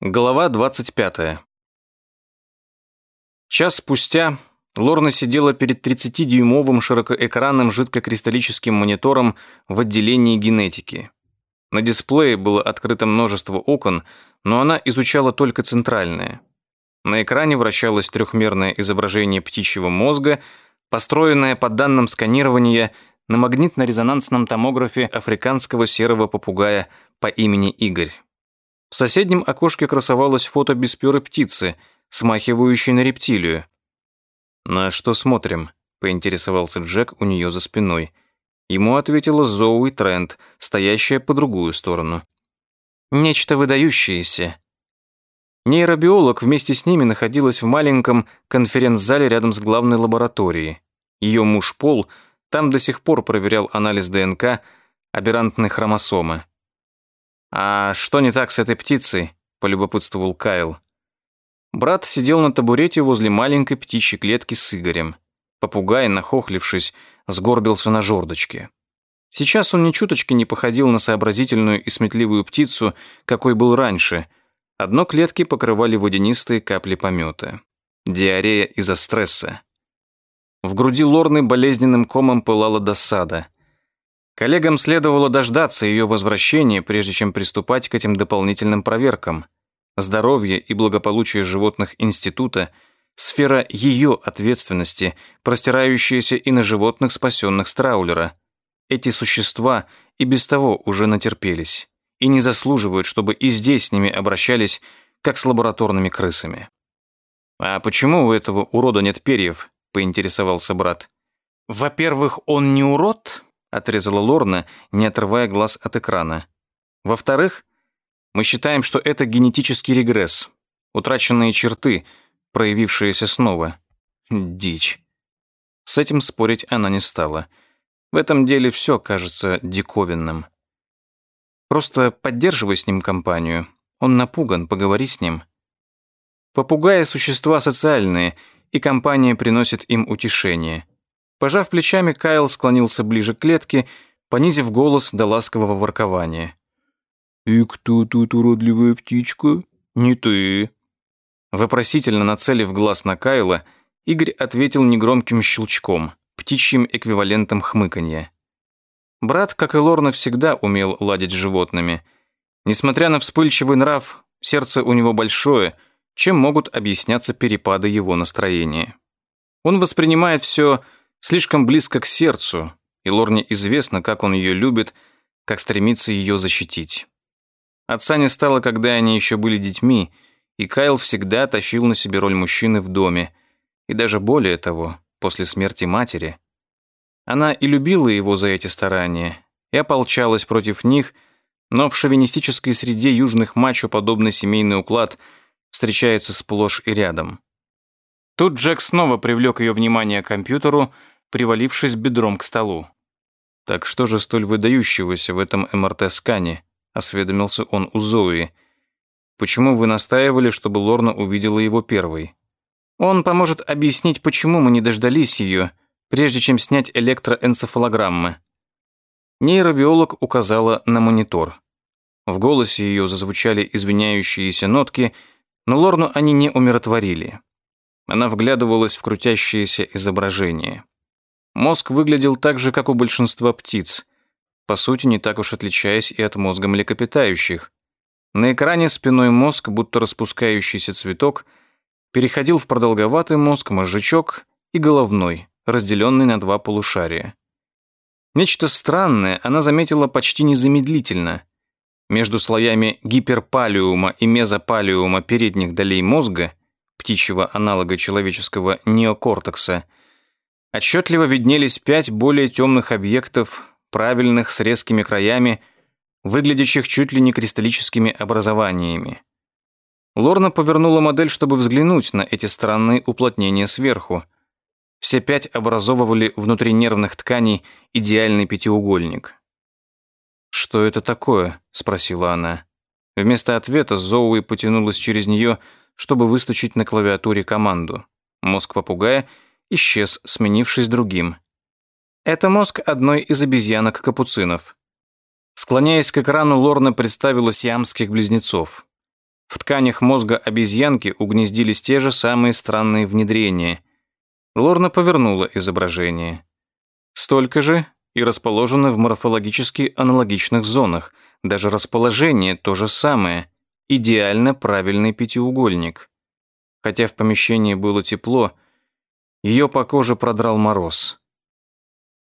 Глава 25. Час спустя Лорна сидела перед 30-дюймовым широкоэкранным жидкокристаллическим монитором в отделении генетики. На дисплее было открыто множество окон, но она изучала только центральное. На экране вращалось трехмерное изображение птичьего мозга, построенное по данным сканирования на магнитно-резонансном томографе африканского серого попугая по имени Игорь. В соседнем окошке красовалось фото бесперой птицы, смахивающей на рептилию. «На что смотрим?» — поинтересовался Джек у нее за спиной. Ему ответила Зоуи Трент, стоящая по другую сторону. «Нечто выдающееся». Нейробиолог вместе с ними находилась в маленьком конференц-зале рядом с главной лабораторией. Ее муж Пол там до сих пор проверял анализ ДНК аберрантной хромосомы. «А что не так с этой птицей?» – полюбопытствовал Кайл. Брат сидел на табурете возле маленькой птичьей клетки с Игорем. Попугай, нахохлившись, сгорбился на жердочке. Сейчас он ни чуточки не походил на сообразительную и сметливую птицу, какой был раньше. Одно клетки покрывали водянистые капли помета. Диарея из-за стресса. В груди Лорны болезненным комом пылала досада – Коллегам следовало дождаться ее возвращения, прежде чем приступать к этим дополнительным проверкам. Здоровье и благополучие животных института – сфера ее ответственности, простирающаяся и на животных, спасенных с траулера. Эти существа и без того уже натерпелись и не заслуживают, чтобы и здесь с ними обращались, как с лабораторными крысами. «А почему у этого урода нет перьев?» – поинтересовался брат. «Во-первых, он не урод, отрезала Лорна, не отрывая глаз от экрана. Во-вторых, мы считаем, что это генетический регресс, утраченные черты, проявившиеся снова. Дичь. С этим спорить она не стала. В этом деле все кажется диковинным. Просто поддерживай с ним компанию. Он напуган, поговори с ним. Попугаи – существа социальные, и компания приносит им утешение – Пожав плечами, Кайл склонился ближе к клетке, понизив голос до ласкового воркования. «И кто тут уродливая птичка?» «Не ты». Вопросительно нацелив глаз на Кайла, Игорь ответил негромким щелчком, птичьим эквивалентом хмыканья. Брат, как и Лорна, всегда умел ладить с животными. Несмотря на вспыльчивый нрав, сердце у него большое, чем могут объясняться перепады его настроения. Он воспринимает все слишком близко к сердцу, и Лорне известно, как он ее любит, как стремится ее защитить. Отца не стало, когда они еще были детьми, и Кайл всегда тащил на себе роль мужчины в доме, и даже более того, после смерти матери. Она и любила его за эти старания, и ополчалась против них, но в шовинистической среде южных мачо подобный семейный уклад встречается сплошь и рядом. Тут Джек снова привлек ее внимание к компьютеру, привалившись бедром к столу. «Так что же столь выдающегося в этом МРТ-скане?» — осведомился он у Зои. «Почему вы настаивали, чтобы Лорна увидела его первой?» «Он поможет объяснить, почему мы не дождались ее, прежде чем снять электроэнцефалограммы». Нейробиолог указала на монитор. В голосе ее зазвучали извиняющиеся нотки, но Лорну они не умиротворили. Она вглядывалась в крутящееся изображение. Мозг выглядел так же, как у большинства птиц, по сути, не так уж отличаясь и от мозга млекопитающих. На экране спиной мозг, будто распускающийся цветок, переходил в продолговатый мозг, мозжечок и головной, разделенный на два полушария. Нечто странное она заметила почти незамедлительно. Между слоями гиперпалиума и мезопалиума передних долей мозга птичьего аналога человеческого неокортекса, отчетливо виднелись пять более темных объектов, правильных, с резкими краями, выглядящих чуть ли не кристаллическими образованиями. Лорна повернула модель, чтобы взглянуть на эти странные уплотнения сверху. Все пять образовывали внутри нервных тканей идеальный пятиугольник. «Что это такое?» – спросила она. Вместо ответа Зоуи потянулась через нее чтобы выстучить на клавиатуре команду. Мозг попугая исчез, сменившись другим. Это мозг одной из обезьянок капуцинов. Склоняясь к экрану, Лорна представила сиамских близнецов. В тканях мозга обезьянки угнездились те же самые странные внедрения. Лорна повернула изображение. Столько же и расположены в морфологически аналогичных зонах. Даже расположение то же самое. Идеально правильный пятиугольник. Хотя в помещении было тепло, ее по коже продрал мороз.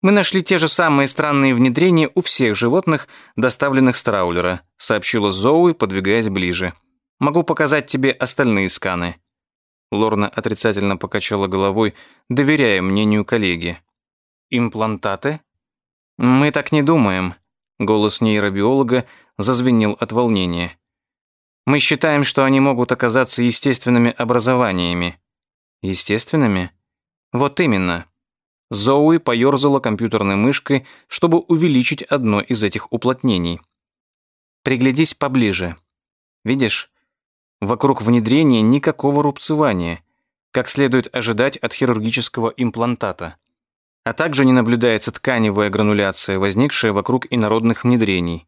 «Мы нашли те же самые странные внедрения у всех животных, доставленных с траулера», сообщила Зоуи, подвигаясь ближе. Могу показать тебе остальные сканы». Лорна отрицательно покачала головой, доверяя мнению коллеги. «Имплантаты?» «Мы так не думаем», — голос нейробиолога зазвенел от волнения. «Мы считаем, что они могут оказаться естественными образованиями». «Естественными?» «Вот именно». Зоуи поёрзала компьютерной мышкой, чтобы увеличить одно из этих уплотнений. «Приглядись поближе. Видишь, Вокруг внедрения никакого рубцевания, как следует ожидать от хирургического имплантата. А также не наблюдается тканевая грануляция, возникшая вокруг инородных внедрений.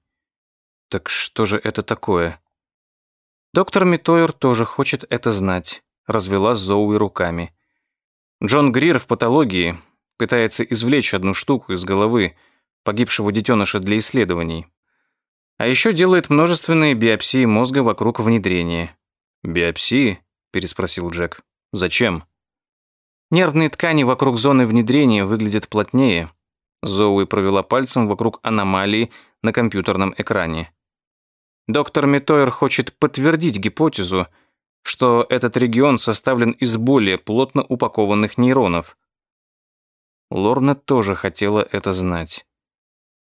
Так что же это такое? Доктор Митойер тоже хочет это знать, развела Зоуи руками. Джон Грир в патологии пытается извлечь одну штуку из головы погибшего детеныша для исследований. А еще делает множественные биопсии мозга вокруг внедрения. «Биопсии?» – переспросил Джек. «Зачем?» Нервные ткани вокруг зоны внедрения выглядят плотнее. Зоуи провела пальцем вокруг аномалии на компьютерном экране. Доктор Метойер хочет подтвердить гипотезу, что этот регион составлен из более плотно упакованных нейронов. Лорна тоже хотела это знать.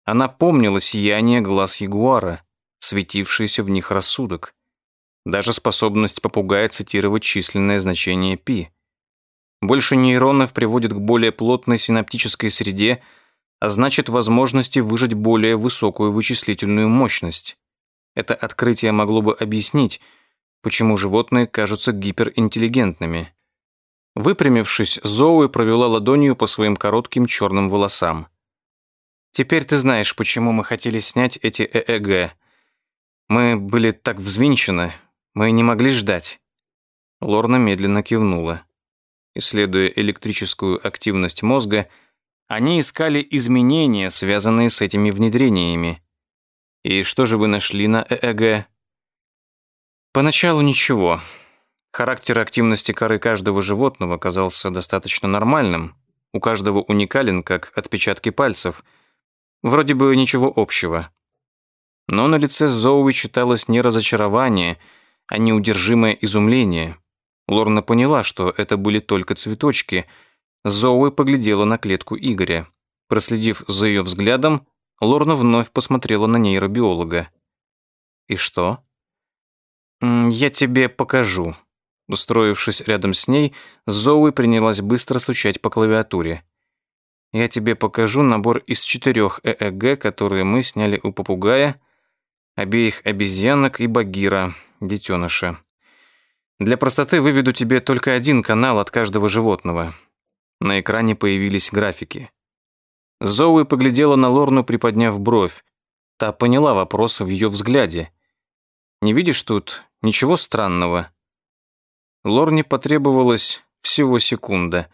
Она помнила сияние глаз ягуара, светившийся в них рассудок даже способность попугая цитировать численное значение π. Больше нейронов приводит к более плотной синаптической среде, а значит возможности выжать более высокую вычислительную мощность. Это открытие могло бы объяснить, почему животные кажутся гиперинтеллигентными. Выпрямившись, Зоуи провела ладонью по своим коротким черным волосам. «Теперь ты знаешь, почему мы хотели снять эти ЭЭГ. Мы были так взвинчены, мы не могли ждать. Лорна медленно кивнула. Исследуя электрическую активность мозга, они искали изменения, связанные с этими внедрениями. И что же вы нашли на ЭЭГ? Поначалу ничего. Характер активности коры каждого животного казался достаточно нормальным. У каждого уникален, как отпечатки пальцев. Вроде бы ничего общего. Но на лице Зоуи читалось не разочарование – а неудержимое изумление. Лорна поняла, что это были только цветочки. Зоуи поглядела на клетку Игоря. Проследив за ее взглядом, Лорна вновь посмотрела на нейробиолога. «И что?» «Я тебе покажу». Устроившись рядом с ней, Зоуи принялась быстро стучать по клавиатуре. «Я тебе покажу набор из четырех ЭЭГ, которые мы сняли у попугая, обеих обезьянок и багира, детеныша. Для простоты выведу тебе только один канал от каждого животного. На экране появились графики. Зоуи поглядела на Лорну, приподняв бровь. Та поняла вопрос в ее взгляде. «Не видишь тут ничего странного?» Лорне потребовалось всего секунда.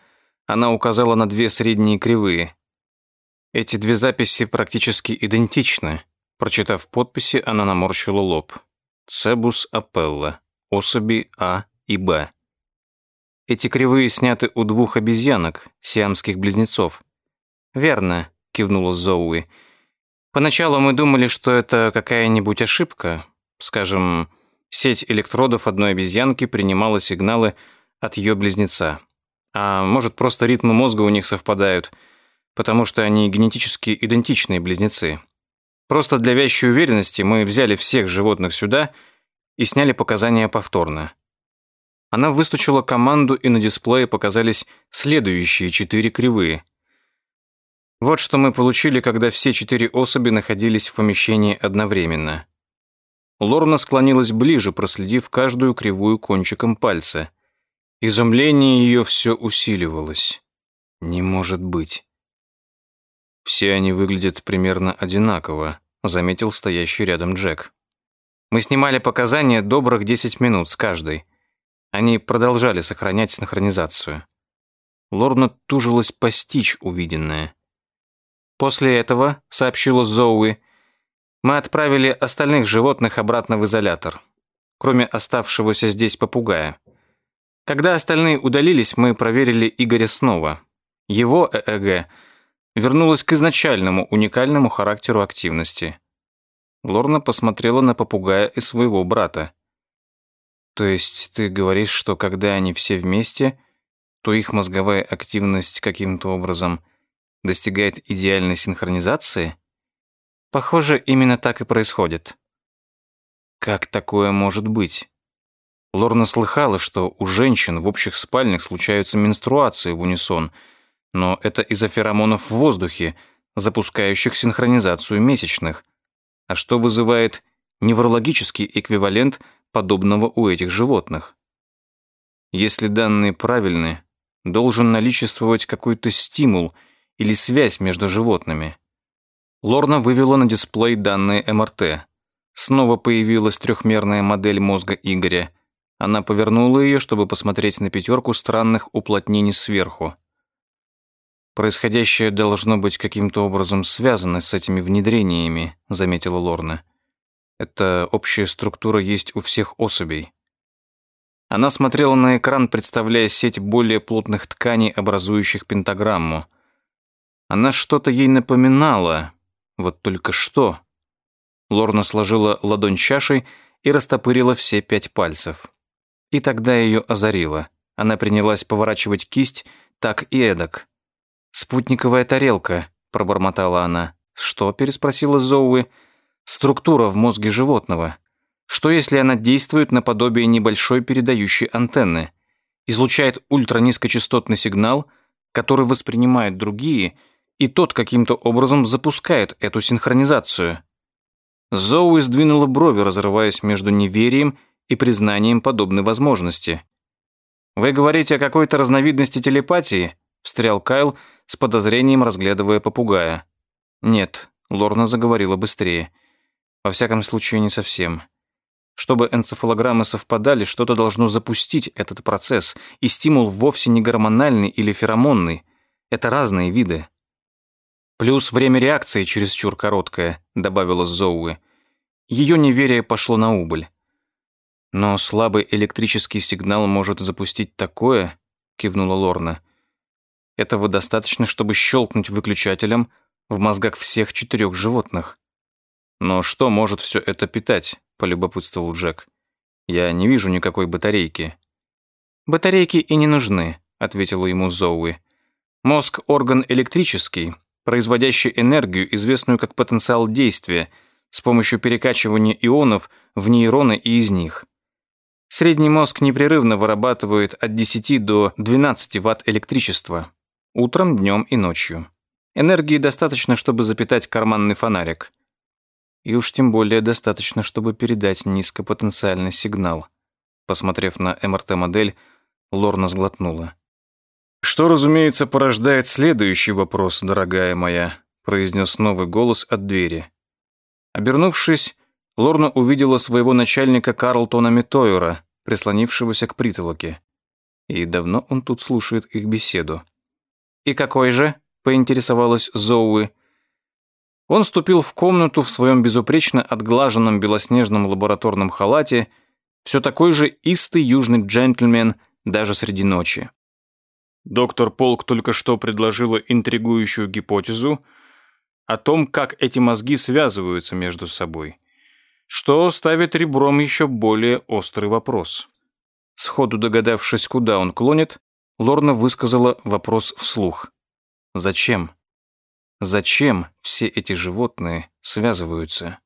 Она указала на две средние кривые. Эти две записи практически идентичны. Прочитав подписи, она наморщила лоб. Цебус апелла, особи А и Б. Эти кривые сняты у двух обезьянок, сиамских близнецов. «Верно», — кивнула Зоуи. «Поначалу мы думали, что это какая-нибудь ошибка. Скажем, сеть электродов одной обезьянки принимала сигналы от ее близнеца. А может, просто ритмы мозга у них совпадают, потому что они генетически идентичные близнецы. Просто для вящей уверенности мы взяли всех животных сюда и сняли показания повторно. Она выстучила команду, и на дисплее показались следующие четыре кривые. Вот что мы получили, когда все четыре особи находились в помещении одновременно. Лорна склонилась ближе, проследив каждую кривую кончиком пальца. Изумление ее все усиливалось. Не может быть. Все они выглядят примерно одинаково, заметил стоящий рядом Джек. Мы снимали показания добрых 10 минут с каждой. Они продолжали сохранять синхронизацию. Лорна тужилась постичь увиденное. После этого, сообщила Зоуи, мы отправили остальных животных обратно в изолятор, кроме оставшегося здесь попугая. Когда остальные удалились, мы проверили Игоря снова. Его ЭЭГ вернулось к изначальному уникальному характеру активности. Лорна посмотрела на попугая и своего брата. То есть ты говоришь, что когда они все вместе, то их мозговая активность каким-то образом достигает идеальной синхронизации? Похоже, именно так и происходит. Как такое может быть? Лорна слыхала, что у женщин в общих спальнях случаются менструации в унисон, но это из-за феромонов в воздухе, запускающих синхронизацию месячных. А что вызывает неврологический эквивалент подобного у этих животных? Если данные правильны, должен наличествовать какой-то стимул или связь между животными. Лорна вывела на дисплей данные МРТ. Снова появилась трехмерная модель мозга Игоря. Она повернула ее, чтобы посмотреть на пятерку странных уплотнений сверху. «Происходящее должно быть каким-то образом связано с этими внедрениями», заметила Лорна. «Эта общая структура есть у всех особей. Она смотрела на экран, представляя сеть более плотных тканей, образующих пентаграмму. Она что-то ей напоминала, вот только что. Лорна сложила ладонь чашей и растопырила все пять пальцев. И тогда ее озарило. Она принялась поворачивать кисть так и эдак. «Спутниковая тарелка», — пробормотала она. «Что?» — переспросила Зоуи. «Структура в мозге животного. Что если она действует наподобие небольшой передающей антенны, излучает ультранизкочастотный сигнал, который воспринимает другие, и тот каким-то образом запускает эту синхронизацию? Зоуи сдвинула брови, разрываясь между неверием и признанием подобной возможности. «Вы говорите о какой-то разновидности телепатии?» – встрял Кайл с подозрением, разглядывая попугая. «Нет», – Лорна заговорила быстрее. «Во всяком случае, не совсем. Чтобы энцефалограммы совпадали, что-то должно запустить этот процесс, и стимул вовсе не гормональный или феромонный. Это разные виды. Плюс время реакции чересчур короткое, добавила Зоуи. Ее неверие пошло на убыль. Но слабый электрический сигнал может запустить такое, кивнула Лорна. Этого достаточно, чтобы щелкнуть выключателем в мозгах всех четырех животных. Но что может все это питать? полюбопытствовал Джек. Я не вижу никакой батарейки. Батарейки и не нужны, ответила ему Зоуи. Мозг орган электрический, производящий энергию, известную как потенциал действия, с помощью перекачивания ионов в нейроны и из них. Средний мозг непрерывно вырабатывает от 10 до 12 ватт электричества. Утром, днем и ночью. Энергии достаточно, чтобы запитать карманный фонарик и уж тем более достаточно, чтобы передать низкопотенциальный сигнал. Посмотрев на МРТ-модель, Лорна сглотнула. «Что, разумеется, порождает следующий вопрос, дорогая моя», произнес новый голос от двери. Обернувшись, Лорна увидела своего начальника Карлтона Метойера, прислонившегося к притолоке. И давно он тут слушает их беседу. «И какой же?» — поинтересовалась Зоуи. Он ступил в комнату в своем безупречно отглаженном белоснежном лабораторном халате, все такой же истый южный джентльмен даже среди ночи. Доктор Полк только что предложила интригующую гипотезу о том, как эти мозги связываются между собой, что ставит ребром еще более острый вопрос. Сходу догадавшись, куда он клонит, Лорна высказала вопрос вслух. «Зачем?» Зачем все эти животные связываются?